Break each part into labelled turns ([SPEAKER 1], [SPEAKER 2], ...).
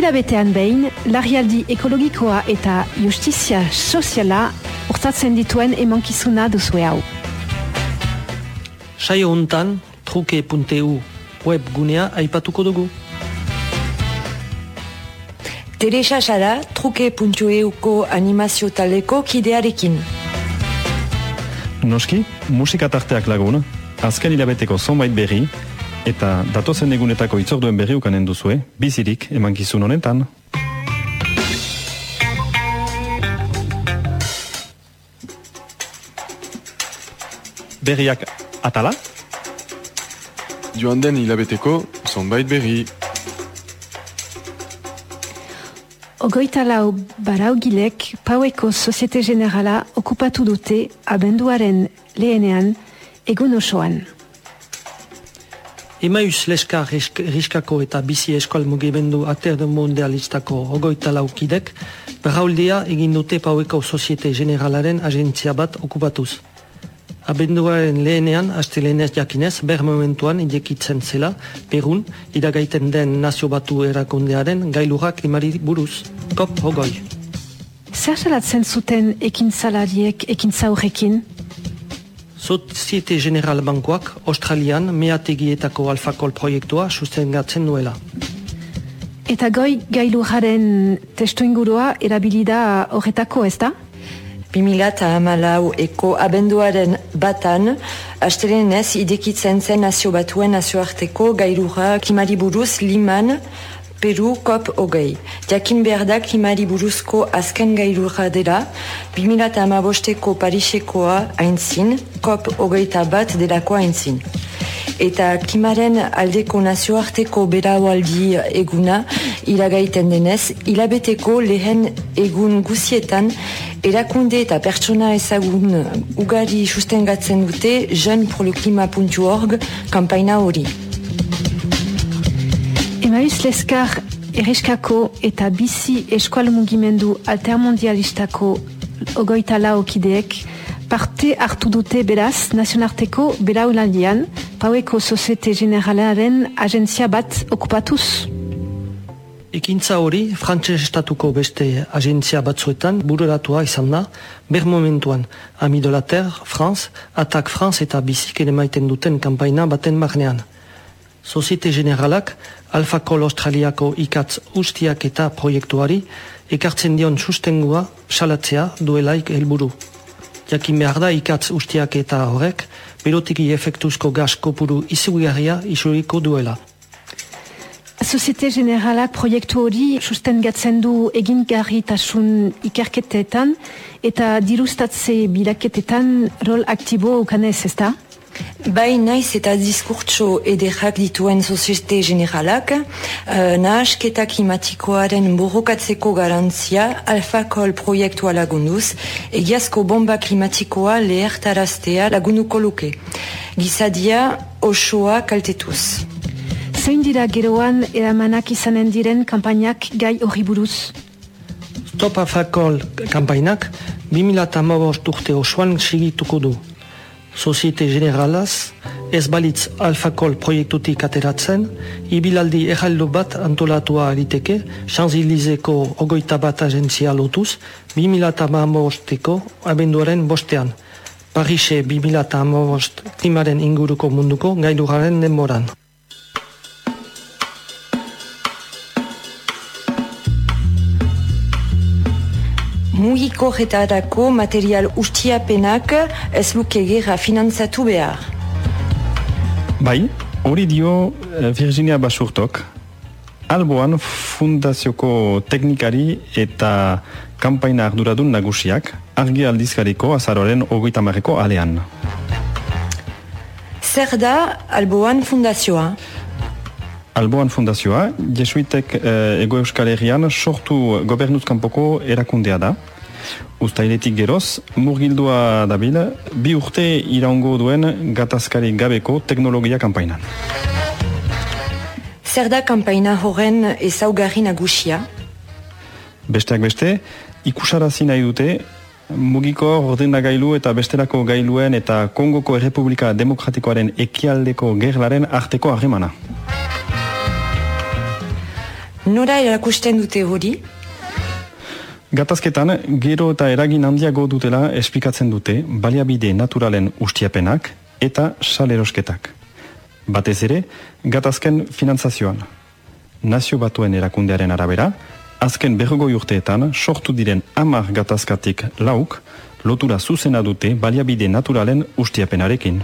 [SPEAKER 1] Hilabetean behin, larrialdi ekologikoa eta justizia soziala urtatzen dituen emankizuna duzue hau.
[SPEAKER 2] Saio untan, truke.eu web gunea aipatuko dugu.
[SPEAKER 3] Teresa Sara, truke.euko animazio taleko kidearekin.
[SPEAKER 4] Noski, musika tarteak lagun, azken hilabeteko zonbait berri, eta datozen egunetako itzorduen berri ukanen duzue, bizirik emankizun honetan. Berriak atala?
[SPEAKER 5] Joan den hilabeteko, zonbait berri.
[SPEAKER 1] Ogoita lau baraugilek paueko Societe Generala okupatu dute abenduaren lehenean egun osoan.
[SPEAKER 2] Emaus leska riskako eta bizi eskual mugimendu aterde mondialistako ogoita laukidek, berrauldia egin dute paueko Societe Generalaren agentzia bat okupatuz. Abenduaren lehenean, aste lehenez jakinez, ber momentuan idekitzen zela, Perun, idagaiten den nazio batu erakundearen gailurak imari buruz. Kop, hogoi.
[SPEAKER 1] Zer salatzen zuten ekin salariek ekin
[SPEAKER 2] Societe General Bankoak, Australian, meategietako alfakol proiektua sustengatzen nuela.
[SPEAKER 1] Eta goi gailuraren testu ingurua erabilida horretako ez da?
[SPEAKER 3] 2008 eko abenduaren batan, astelenez idekitzen zen nazio batuen nazioarteko gailurra kimari buruz liman, Peru kop hogei. Jakin behar da klimari buruzko azken gailurra dela, 2008ko Parisekoa aintzin, kop hogeita bat delako aintzin. Eta klimaren aldeko nazioarteko beraualdi eguna iragaiten denez, hilabeteko lehen egun guzietan erakunde eta pertsona ezagun ugari sustengatzen dute jeunproleklima.org kampaina hori.
[SPEAKER 1] Emaus Leskar erreskako eta bizi eskual mugimendu altermondialistako ogoita laokideek parte hartu dute beraz nazionarteko beraulandian paueko Societe Generalaren agentzia bat okupatuz.
[SPEAKER 2] Ekintza hori, frantses estatuko beste agentzia batzuetan bururatua izan da, ber momentuan, Amidolater, France, Atak France eta bizik ere maiten duten kampaina baten marnean. Societe Generalak, Alfakol Australiako ikatz ustiak eta proiektuari, ekartzen dion sustengua salatzea duelaik helburu. Jakin behar da ikatz ustiak eta horrek, berotiki efektuzko gas kopuru izugarria isuriko duela.
[SPEAKER 1] Societe Generalak proiektu hori sustengatzen du egingarritasun ikerketetan eta dirustatze bilaketetan rol aktibo ukanez, ez da?
[SPEAKER 3] Bai naiz eta diskurtso ederrak dituen Societe Generalak, uh, nahasketa klimatikoaren borrokatzeko garantzia alfakol proiektua lagunduz, egiazko bomba klimatikoa lehertaraztea lagunuko luke. Gizadia osoa kaltetuz.
[SPEAKER 1] Zein dira geroan eramanak izanen diren kampainak gai hori buruz?
[SPEAKER 2] Stop Alfakol kampainak 2008 urte osoan sigituko du. Societe Generalaz, ez balitz Alfakol proiektutik ateratzen, ibilaldi erraldo bat antolatua ariteke, Champs-Élyseko ogoita bat agentzia lotuz, 2008ko abenduaren bostean. Parise 2008 klimaren inguruko munduko gailuraren denboran.
[SPEAKER 3] Mugiko retarako material ustiapenak ez luke gerra finantzatu behar.
[SPEAKER 4] Bai, hori dio eh, Virginia Basurtok, alboan fundazioko teknikari eta kampaina arduradun nagusiak argi aldizkariko azaroren ogoita marreko alean.
[SPEAKER 3] Zer da alboan fundazioa?
[SPEAKER 4] Alboan fundazioa, jesuitek eh, ego euskal herrian sortu gobernuzkanpoko erakundea da. Uztailetik geroz, murgildua dabil, bi urte iraungo duen gatazkari gabeko teknologia kampainan.
[SPEAKER 3] Zer da kampaina horren ezaugarri nagusia?
[SPEAKER 4] Besteak beste, ikusarazi nahi dute, mugiko ordenagailu eta bestelako gailuen eta Kongoko Errepublika Demokratikoaren ekialdeko gerlaren arteko harremana.
[SPEAKER 3] Nora erakusten dute hori?
[SPEAKER 6] Gatazketan, gero eta eragin handiago dutela esplikatzen dute baliabide naturalen ustiapenak eta salerosketak. Batez ere, gatazken finantzazioan. Nazio batuen erakundearen arabera, azken berrogoi urteetan sortu diren amar gatazkatik lauk, lotura zuzena dute baliabide naturalen ustiapenarekin.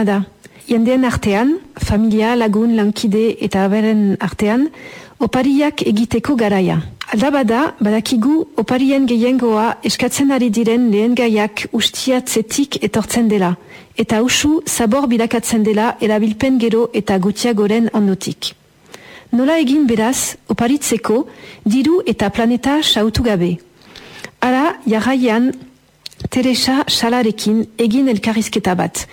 [SPEAKER 1] Sasoina da. Jendeen artean, familia, lagun, lankide eta beren artean, opariak egiteko garaia. Alda bada, badakigu oparien gehiengoa eskatzen ari diren lehen gaiak ustiatzetik etortzen dela, eta usu zabor bilakatzen dela erabilpen gero eta gutiagoren ondotik. Nola egin beraz, oparitzeko, diru eta planeta sautu gabe. Ara, jarraian, Teresa Salarekin egin elkarrizketa bat,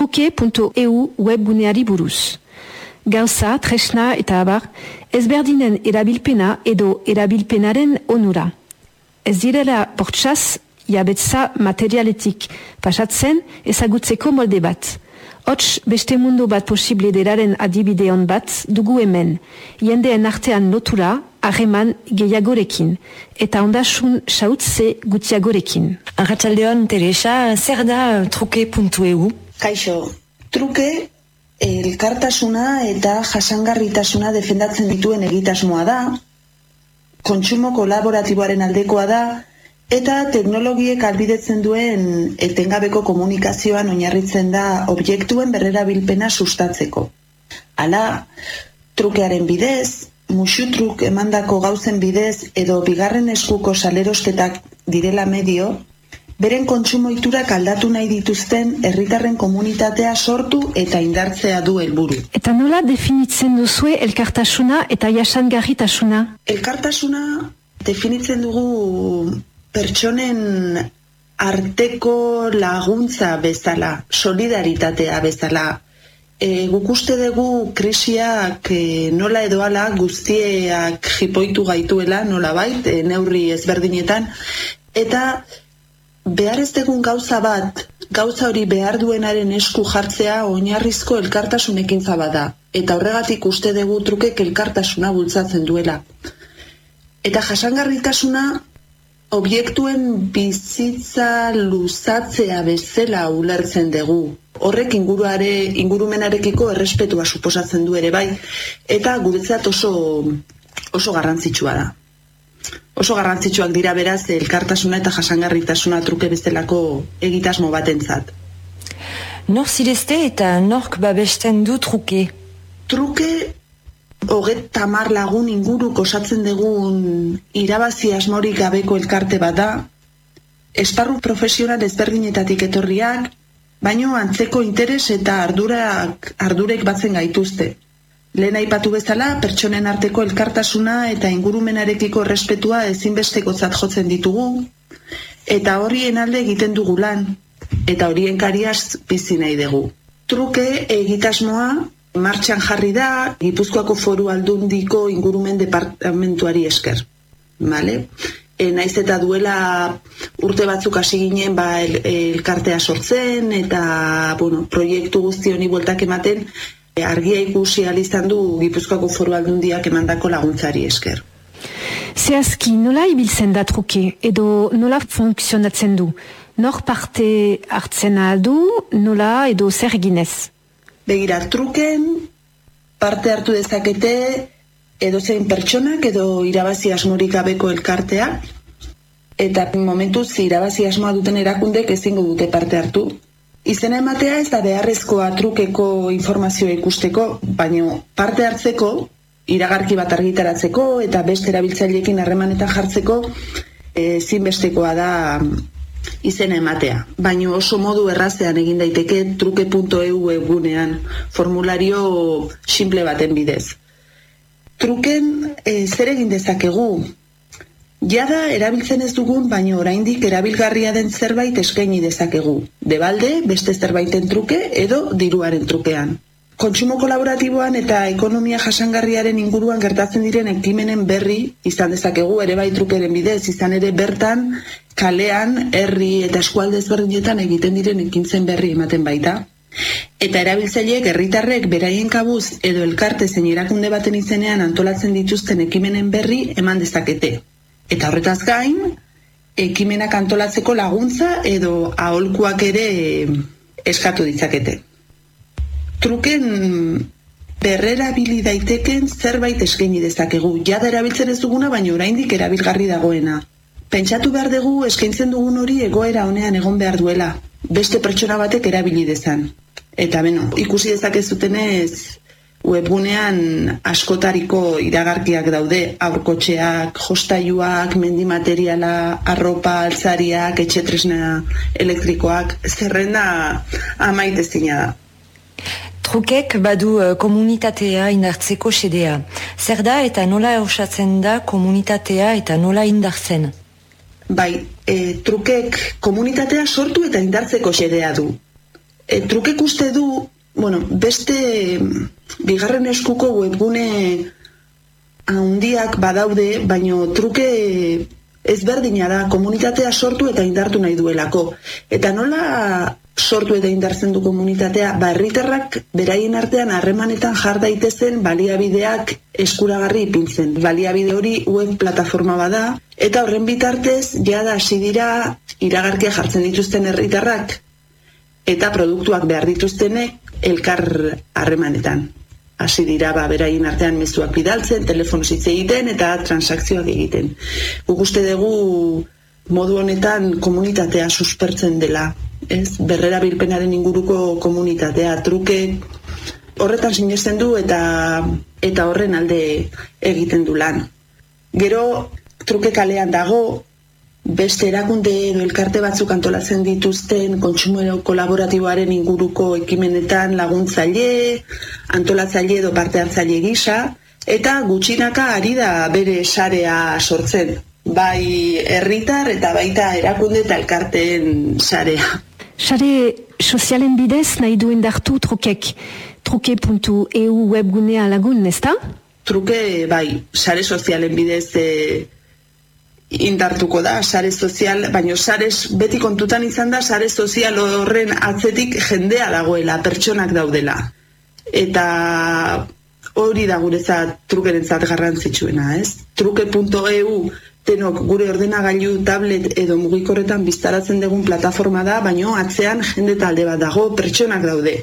[SPEAKER 1] truke.eu webguneari buruz. Gauza, tresna eta abar, ezberdinen erabilpena edo erabilpenaren onura. ez direla bortxaz jabetza materialetik pasatzen ezagutzeko molde bat. Hots beste mundu bat posible deraren adibide hon bat dugu hemen, jendeen artean lotura, harreman gehiagorekin, eta ondasun sautze gutiagorekin.
[SPEAKER 3] Arratxaldeon, Teresa, zer da truke.eu?
[SPEAKER 7] Kaixo, truke elkartasuna eta jasangarritasuna defendatzen dituen egitasmoa da, kontsumo kolaboratiboaren aldekoa da, eta teknologiek albidetzen duen etengabeko komunikazioan oinarritzen da objektuen berrerabilpena sustatzeko. Hala, trukearen bidez, musutruk emandako gauzen bidez edo bigarren eskuko salerosketak direla medio, beren kontsumo iturak aldatu nahi dituzten herritarren komunitatea sortu eta indartzea du helburu.
[SPEAKER 1] Eta nola definitzen duzue elkartasuna eta jasangarritasuna?
[SPEAKER 7] Elkartasuna definitzen dugu pertsonen arteko laguntza bezala, solidaritatea bezala. E, guk uste dugu krisiak e, nola edo ala guztiak jipoitu gaituela, nola bait, e, neurri ezberdinetan, eta behar ez dugun gauza bat, gauza hori behar duenaren esku jartzea oinarrizko elkartasunekin zabada. Eta horregatik uste dugu trukek elkartasuna bultzatzen duela. Eta jasangarritasuna objektuen bizitza luzatzea bezala ulertzen dugu. Horrek inguruare, ingurumenarekiko errespetua suposatzen du ere bai, eta guretzat oso, oso garrantzitsua da. Oso garrantzitsuak dira beraz elkartasuna eta jasangarritasuna truke bezalako egitasmo batentzat.
[SPEAKER 3] Nor zirezte eta nork babesten du truke?
[SPEAKER 7] Truke hoget tamar lagun inguruk osatzen dugun irabazi asmorik gabeko elkarte bat da, esparru profesional ezberdinetatik etorriak, baino antzeko interes eta ardurak, ardurek batzen gaituzte. Lehen aipatu bezala, pertsonen arteko elkartasuna eta ingurumenarekiko respetua ezinbesteko jotzen ditugu, eta horien alde egiten dugu lan, eta horien kariaz bizi nahi dugu. Truke egitasmoa martxan jarri da Gipuzkoako foru aldundiko ingurumen departamentuari esker. Vale? E, naiz eta duela urte batzuk hasi ginen ba, el, elkartea sortzen eta bueno, proiektu guzti honi bueltak ematen argia ikusi alizan du Gipuzkoako foru aldundiak emandako laguntzari esker.
[SPEAKER 1] Zehazki, nola ibiltzen da truke edo nola funtzionatzen du? Nor parte hartzen du, nola edo zer ginez?
[SPEAKER 7] Begira, truken parte hartu dezakete edo zein pertsonak edo irabazi asmorik gabeko elkartea eta momentuz irabazi asmoa duten erakundek ezingo dute parte hartu. Izena ematea ez da beharrezkoa trukeko informazioa ikusteko, baino parte hartzeko, iragarki bat argitaratzeko eta beste erabiltzaileekin harremanetan jartzeko ezinbestekoa da izena ematea. Baina oso modu errazean egin daiteke truke.eu egunean, formulario simple baten bidez. Truken e, zer egin dezakegu? Jada erabiltzen ez dugun, baina oraindik erabilgarria den zerbait eskaini dezakegu. Debalde, beste zerbaiten truke edo diruaren trukean. Kontsumo kolaboratiboan eta ekonomia jasangarriaren inguruan gertatzen diren ekimenen berri izan dezakegu ere bai trukeren bidez, izan ere bertan kalean, herri eta eskualde ezberdinetan egiten diren ekintzen berri ematen baita. Eta erabiltzaileek herritarrek beraien kabuz edo elkarte zein erakunde baten izenean antolatzen dituzten ekimenen berri eman dezakete. Eta horretaz gain, ekimenak antolatzeko laguntza edo aholkuak ere eskatu ditzakete truken berrera bili daiteken zerbait eskaini dezakegu. Jada erabiltzen ez duguna, baina oraindik erabilgarri dagoena. Pentsatu behar dugu eskaintzen dugun hori egoera honean egon behar duela. Beste pertsona batek erabili dezan. Eta beno, ikusi dezakezutenez webgunean askotariko iragarkiak daude, aurkotxeak, jostaiuak, mendi materiala, arropa, altzariak, etxetresna elektrikoak, zerrenda amaitezina da.
[SPEAKER 3] Trukek badu uh, komunitatea indartzeko sedea. Zer da eta nola osatzen da komunitatea eta nola indartzen?
[SPEAKER 7] Bai, e, trukek komunitatea sortu eta indartzeko sedea du. E, trukek uste du, bueno, beste bigarren eskuko webgune handiak badaude, baino truke ezberdina da komunitatea sortu eta indartu nahi duelako. Eta nola sortu eta indartzen du komunitatea, ba herritarrak beraien artean harremanetan jar daitezen baliabideak eskuragarri ipintzen. Baliabide hori web plataforma bada eta horren bitartez jada hasi dira iragarkia jartzen dituzten herritarrak eta produktuak behar dituztenek elkar harremanetan. Hasi dira ba beraien artean mezuak bidaltzen, telefono hitz egiten eta transakzioak egiten. Guk uste dugu modu honetan komunitatea suspertzen dela ez, berrera bilpenaren inguruko komunitatea, truke horretan sinesten du eta eta horren alde egiten du lan. Gero truke kalean dago, beste erakunde edo elkarte batzuk antolatzen dituzten kontsumo kolaboratiboaren inguruko ekimenetan laguntzaile, antolatzaile edo parte hartzaile gisa, eta gutxinaka ari da bere sarea sortzen, bai herritar eta baita erakunde eta elkarteen sarea.
[SPEAKER 1] Sare sozialen bidez nahi duen dartu trukek. Truke.eu webgunea lagun, ezta?
[SPEAKER 7] Truke, bai, sare sozialen bidez e, indartuko da, sare sozial, baina sare beti kontutan izan da, sare sozial horren atzetik jendea dagoela, pertsonak daudela. Eta hori da gurezat trukerentzat garrantzitsuena, ez? Truke.eu denok gure ordenagailu tablet edo mugikorretan biztaratzen dugun plataforma da, baino atzean jende talde bat dago, pertsonak daude.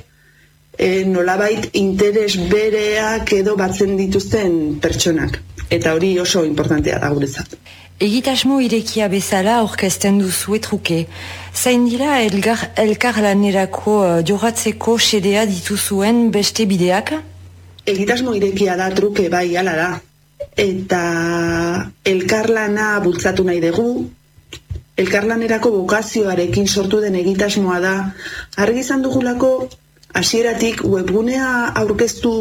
[SPEAKER 7] E, nolabait interes bereak edo batzen dituzten pertsonak. Eta hori oso importantea da guretzat.
[SPEAKER 3] Egitasmo irekia bezala orkesten duzu etruke. Zain dira elgar, elkar lanerako uh, joratzeko sedea dituzuen beste bideak?
[SPEAKER 7] Egitasmo irekia da truke bai, ala da eta elkarlana bultzatu nahi dugu, elkarlanerako bokazioarekin sortu den egitasmoa da, argi izan dugulako hasieratik webgunea aurkeztu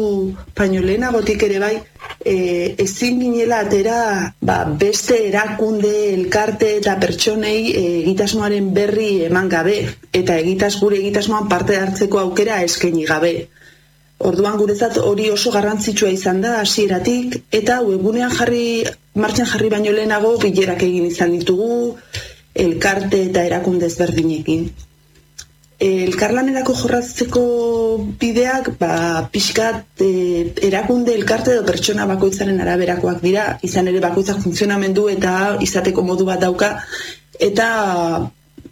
[SPEAKER 7] paino lehenagotik ere bai, e, ezin ginela atera ba, beste erakunde, elkarte eta pertsonei egitasmoaren berri eman gabe, eta egitas gure egitasmoan parte hartzeko aukera eskaini gabe. Orduan guretzat hori oso garrantzitsua izan da hasieratik eta webgunean jarri martxan jarri baino lehenago bilerak egin izan ditugu elkarte eta erakunde ezberdinekin. Elkarlanerako jorratzeko bideak ba, pixkat e, erakunde elkarte edo pertsona bakoitzaren araberakoak dira, izan ere bakoitzak funtzionamendu eta izateko modu bat dauka, eta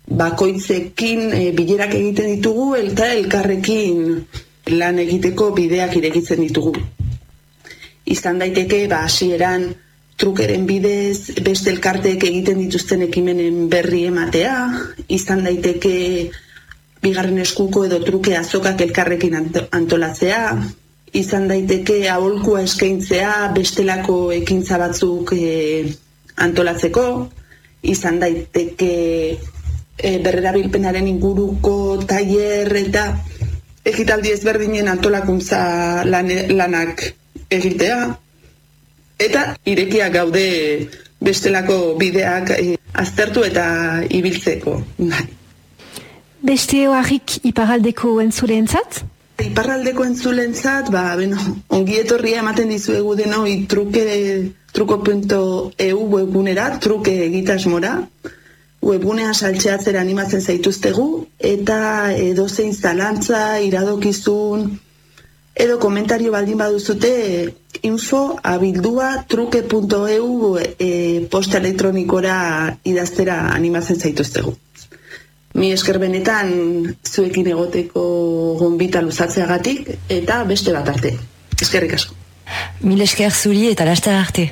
[SPEAKER 7] bakoitzekin e, bilerak egiten ditugu, eta elkarrekin lan egiteko bideak irekitzen ditugu. Izan daiteke, ba, hasieran trukeren bidez, beste elkarteek egiten dituzten ekimenen berri ematea, izan daiteke bigarren eskuko edo truke azokak elkarrekin antolatzea, izan daiteke aholkua eskaintzea bestelako ekintza batzuk e, antolatzeko, izan daiteke e, berrerabilpenaren inguruko tailer eta egitaldi ezberdinen antolakuntza lan, lanak egitea, eta irekia gaude bestelako bideak eh, aztertu eta ibiltzeko.
[SPEAKER 1] Beste oarrik iparaldeko entzuleentzat?
[SPEAKER 7] Iparraldeko entzulentzat, ba, bueno, ongi etorria ematen dizuegu deno truke truko.eu webgunera, truke egitasmora, webunea saltxeatzera animatzen zaituztegu, eta edozein zalantza, iradokizun, edo komentario baldin baduzute info abildua truke.eu e, posta elektronikora idaztera animatzen zaituztegu. Mi esker benetan zuekin egoteko gonbita luzatzeagatik eta beste bat arte. Eskerrik asko.
[SPEAKER 3] Mil esker zuri eta lasta arte.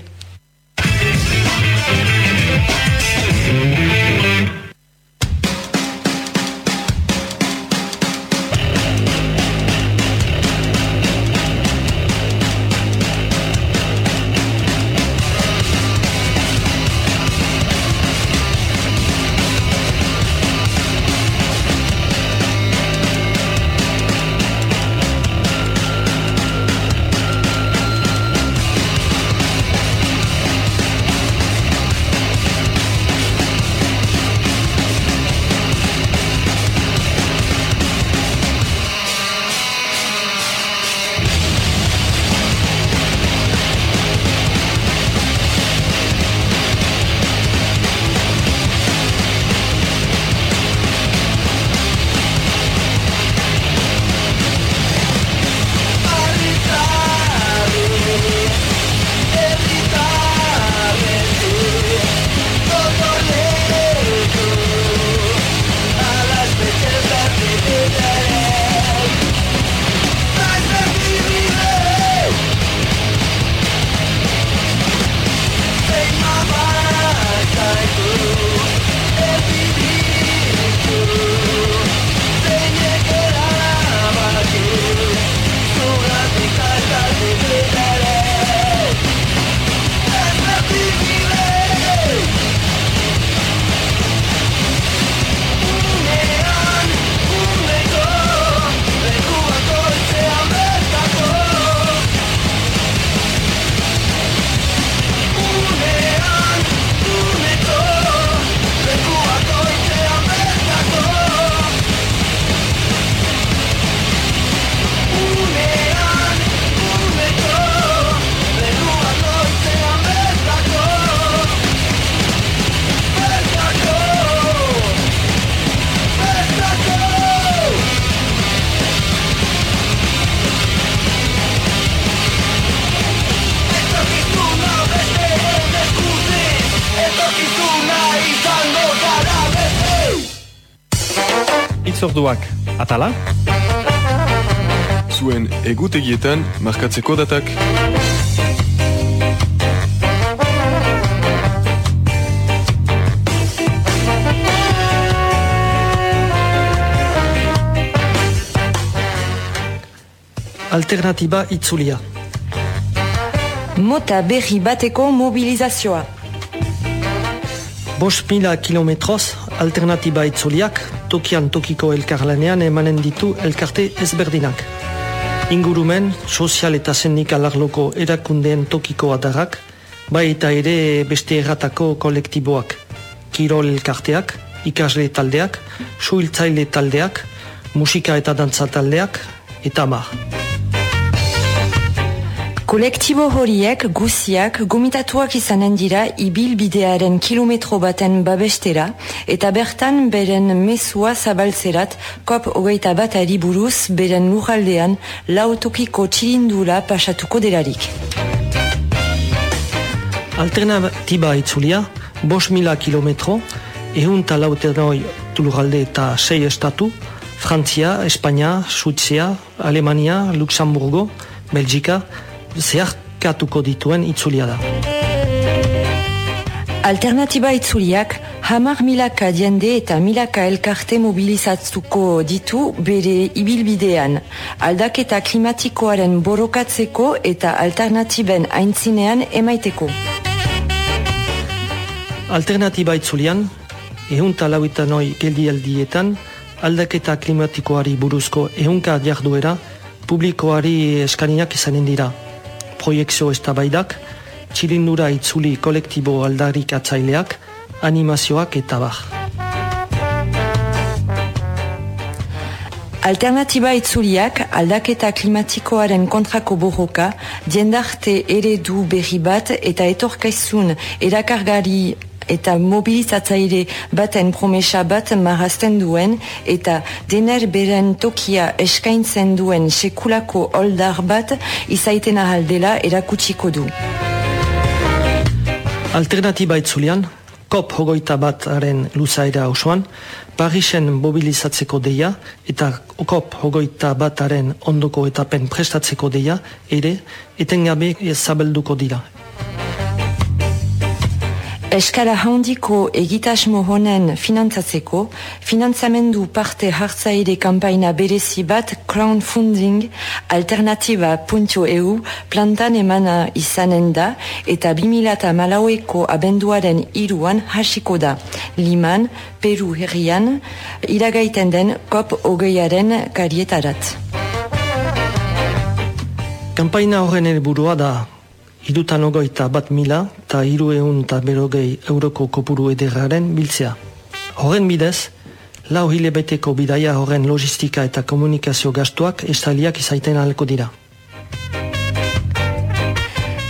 [SPEAKER 4] Orduak atala,
[SPEAKER 5] Zuen egutegietan markatzeko datak.
[SPEAKER 2] Alternatiba itzulia.
[SPEAKER 3] Mota berri bateko mobilizazioa.
[SPEAKER 2] Bost mila kilometroz, alternatiba itzuliak, tokian tokiko elkarlanean emanen ditu elkarte ezberdinak. Ingurumen, sozial eta sindikal arloko erakundeen tokiko adarrak, bai eta ere beste erratako kolektiboak, kirol elkarteak, ikasle taldeak, suhiltzaile taldeak, musika eta dantza taldeak, eta mar.
[SPEAKER 3] Kolektibo horiek guziak gomitatuak izanen dira ibilbidearen kilometro baten babestera eta bertan beren mesua zabaltzerat kop hogeita bat ari buruz beren lurraldean lautokiko txilindula pasatuko delarik.
[SPEAKER 2] Alternatiba itzulia, bos mila kilometro, ehun eta lautenoi lurralde eta sei estatu, Frantzia, Espainia, Suitzia, Alemania, Luxemburgo, Belgika, zeharkatuko dituen itzulia da.
[SPEAKER 3] Alternatiba itzuliak hamar milaka diende eta milaka elkarte mobilizatzuko ditu bere ibilbidean. Aldaketa klimatikoaren borokatzeko eta alternatiben aintzinean emaiteko.
[SPEAKER 2] Alternatiba itzulian, ehunta lauita noi geldialdietan, aldaketa klimatikoari buruzko ehunka jarduera, publikoari eskaniak izanen dira. Proiekzio eztabaidak, txilindura itzuli kolektibo aldarik atzaileak, animazioak eta bar.
[SPEAKER 3] Alternatiba itzuliak aldaketa klimatikoaren kontrako borroka, diendarte eredu berri bat eta etorkaizun erakargari eta mobilizatzaile baten promesa bat marrazten duen eta dener beren tokia eskaintzen duen sekulako oldar bat izaiten ahaldela erakutsiko du.
[SPEAKER 2] Alternatiba itzulian, COP hogeita bataren luzaera osoan, Parisen mobilizatzeko deia eta COP hogeita bataren ondoko etapen prestatzeko deia ere etengabe zabelduko dira.
[SPEAKER 3] Eskala handiko egitasmo honen finantzatzeko, finantzamendu parte hartzaile kanpaina berezi bat crowdfunding alternatiba.eu plantan emana izanen da eta 2000 malaueko abenduaren iruan hasiko da. Liman, Peru herrian, iragaiten den kop hogeiaren karietarat.
[SPEAKER 2] Kampaina horren helburua da irutan ogoita bat mila eta ehun eta berogei euroko kopuru ederraren biltzea. Horren bidez, lau hilebeteko bidaia horren logistika eta komunikazio gastuak estaliak izaiten ahalko dira.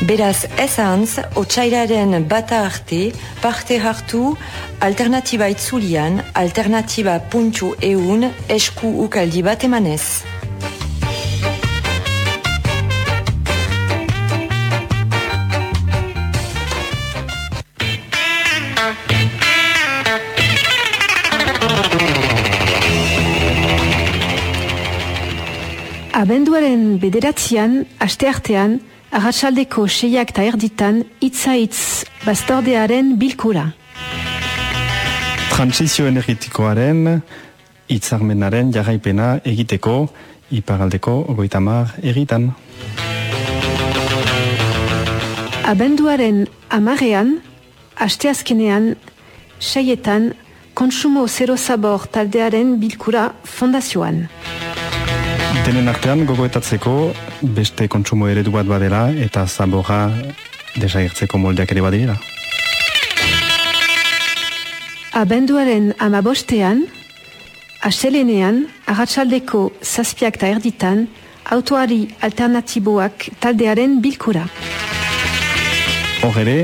[SPEAKER 3] Beraz, ez ahantz, otxairaren bata arte, parte hartu alternatiba itzulian, alternatiba.eun esku ukaldi bat emanez.
[SPEAKER 1] Abenduaren bederatzean, aste artean, arratsaldeko seiak eta erditan, itza-itz bastordearen bilkura.
[SPEAKER 4] transizio energetikoaren hitzarmenaren jarraipena egiteko iparaldeko ogoita mar egitan.
[SPEAKER 1] Abenduaren amarean, asteazkenean, seietan, konsumo zero zabor taldearen bilkura fondazioan.
[SPEAKER 4] Denen artean gogoetatzeko beste kontsumo eredu bat badela eta zaborra desagertzeko moldeak ere badirela.
[SPEAKER 1] Abenduaren amabostean, aselenean, arratsaldeko zazpiak eta erditan, autoari alternatiboak taldearen bilkura.
[SPEAKER 4] Hor ere,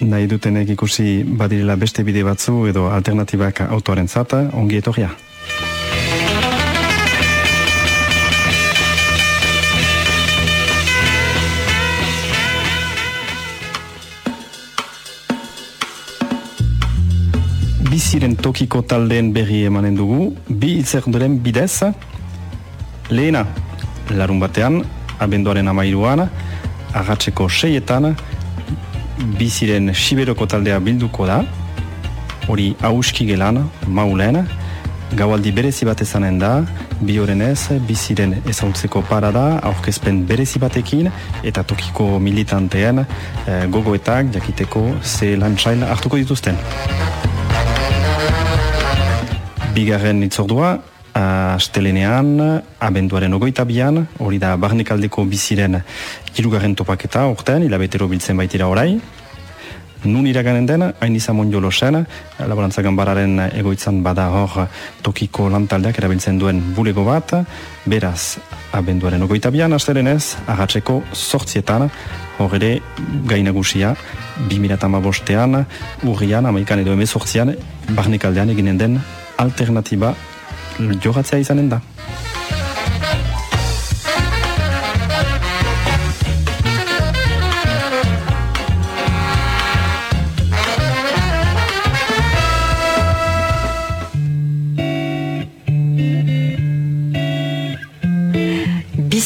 [SPEAKER 4] nahi dutenek ikusi badirela beste bide batzu edo alternatibak autoaren zata, ongi etorria. Biziren tokiko taldeen berri emanen dugu, bi itzerduren bidez, lehena, larun batean, abenduaren amairuan, agatzeko seietan, biziren siberoko taldea bilduko da, hori hauski gelan, maulen, gaualdi berezi bat ezanen da, bi horrenez, biziren ezautzeko parada, aurkezpen berezi batekin, eta tokiko militanteen eh, gogoetak jakiteko ze lantzail hartuko dituzten. Bigarren itzordua, astelenean, abenduaren ogoita bian, hori da barnekaldeko biziren hirugarren topaketa, ortean, hilabetero biltzen baitira orai, nun iraganen den, hain izan mondiolo zen, laborantza gambararen egoitzan bada hor tokiko lantaldeak erabiltzen duen bulego bat, beraz, abenduaren ogoita bian, asterenez, agatzeko sortzietan, hor ere gainagusia, 2008an, urrian, amaikan edo emezortzian, barnekaldean eginen den alternatiba jogatzea izanen da.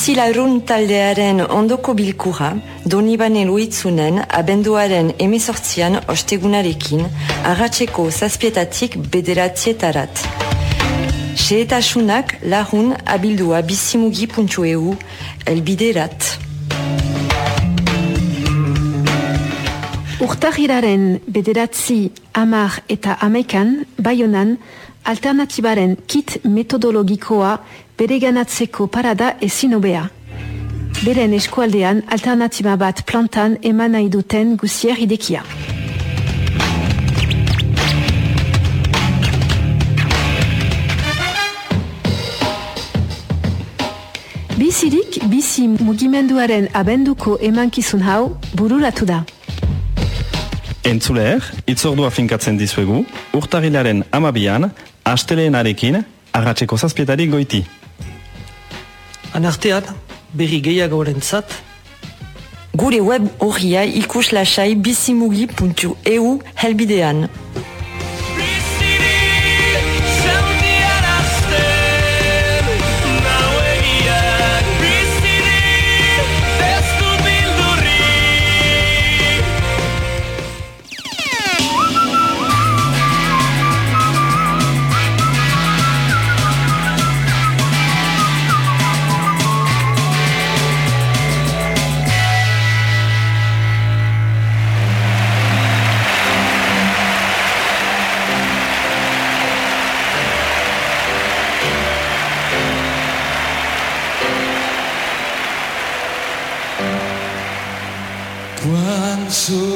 [SPEAKER 3] Bizilarun taldearen ondoko bilkura, Donibane Luitzunen abenduaren emezortzian ostegunarekin, agatzeko zazpietatik bederatzietarat. Seetasunak lahun abildua bizimugi.eu elbiderat.
[SPEAKER 1] Urtahiraren bederatzi amar eta amekan, baionan, alternatibaren kit metodologikoa bereganatzeko parada ezin hobea. Beren eskualdean alternatiba bat plantan eman nahi duten guzier idekia. Bizirik, bizi mugimenduaren abenduko emankizun hau bururatu da.
[SPEAKER 4] Entzuleer, itzordua finkatzen dizuegu, urtarilaren amabian, asteleenarekin, agatzeko zazpietarik goiti.
[SPEAKER 2] Anartean, berri gehiagoren zat,
[SPEAKER 3] Gure web horria ikus lasai bizimugi.eu helbidean.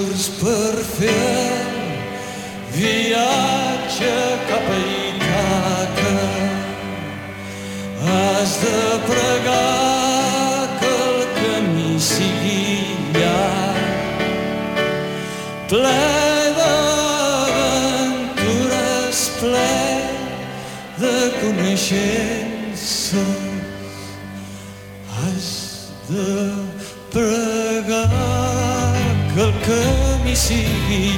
[SPEAKER 6] Surts per fer viatge cap a Ítaca has de sigui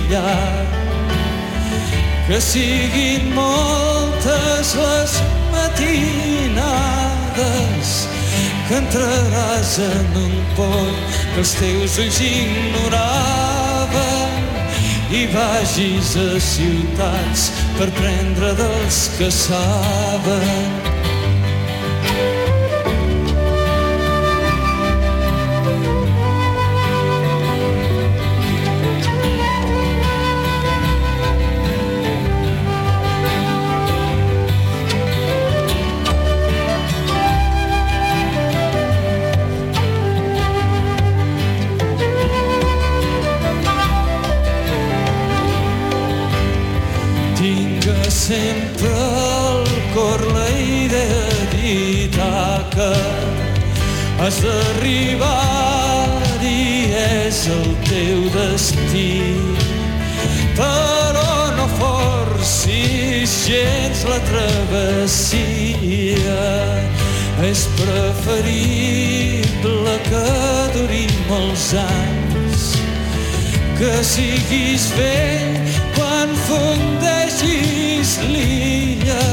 [SPEAKER 6] que siguin moltes les matinades que entraràs en un pont que els teus ulls ignoraven i vagis a ciutats per prendre dels que saben has d'arribar i és el teu destí. Però no forcis gens la travessia. És preferible que duri molts anys. Que siguis vell quan fundeixi és l'illa,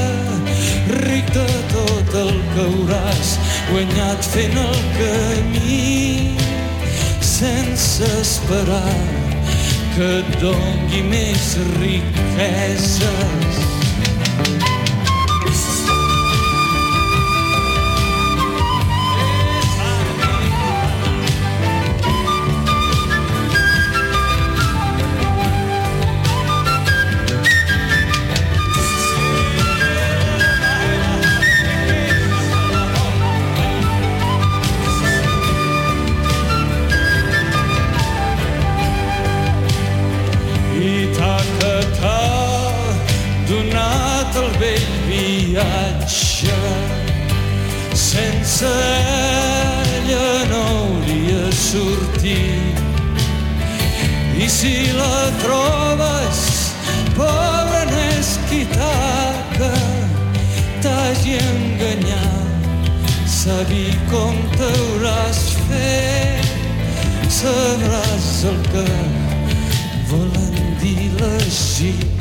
[SPEAKER 6] ric de tot el que hauràs guanyat fent el camí sense esperar que et dongui més riqueses. Si la trobes, pobra n'és qui taca, t'hagi enganyat, sabi com t'hauràs fet, sabràs el que volen dir les gitaques.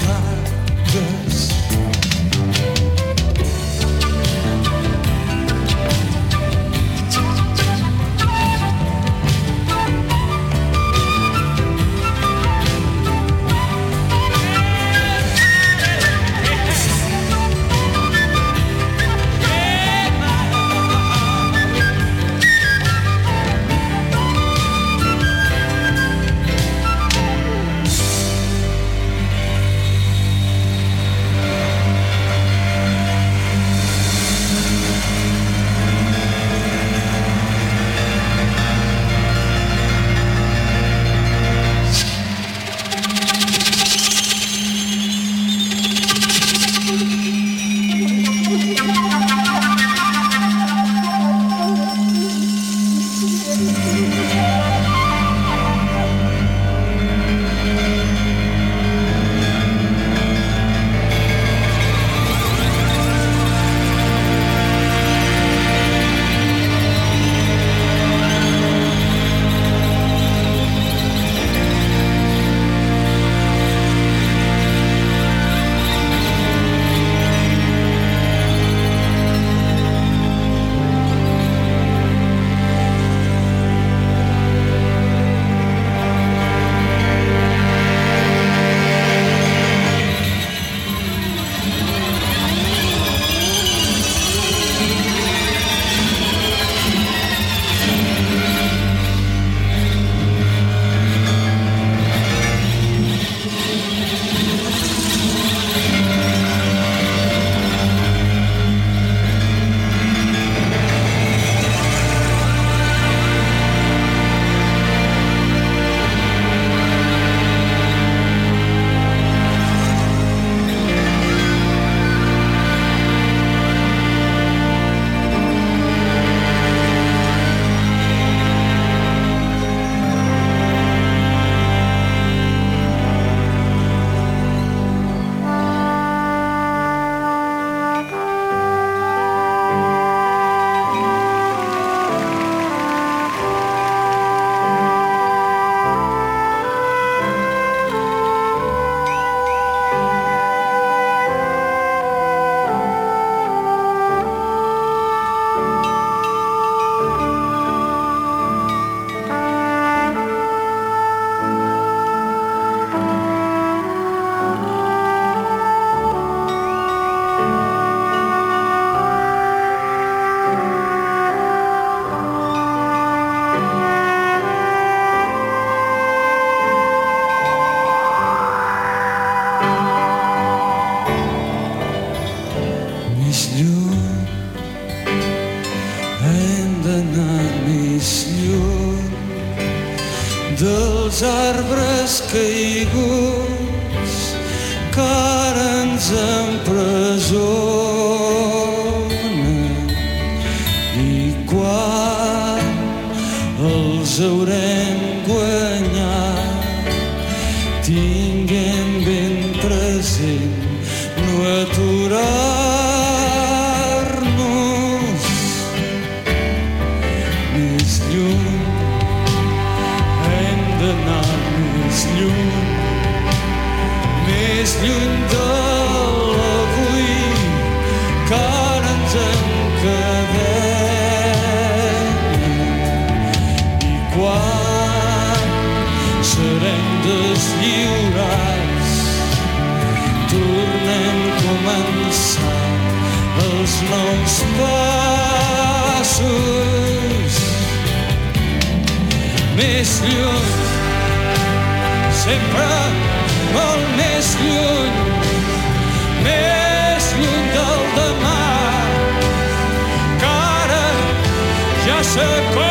[SPEAKER 6] serem deslliurats. Tornem a començar els nous passos. Més lluny, sempre molt més lluny, més lluny del demà, que ara ja s'acorda.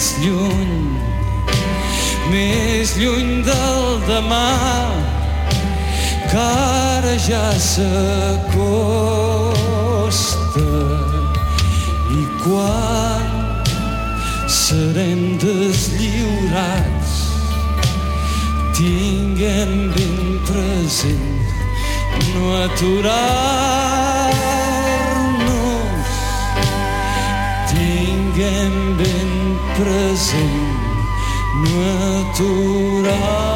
[SPEAKER 6] Més lluny, més lluny del demà, que ara ja s'acosta. I quan serem deslliurats, tinguem ben present no aturar-nos. Tinguem ben
[SPEAKER 8] prazer
[SPEAKER 9] natural.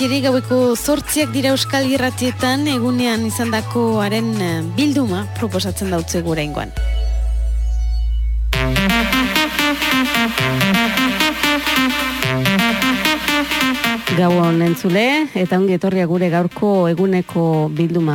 [SPEAKER 9] Guzieri gaueko zortziak dira euskal irratietan egunean izandakoaren eh, bilduma proposatzen dautze gure ingoan. Gabon entzule eta ongi etorria gure gaurko eguneko bilduma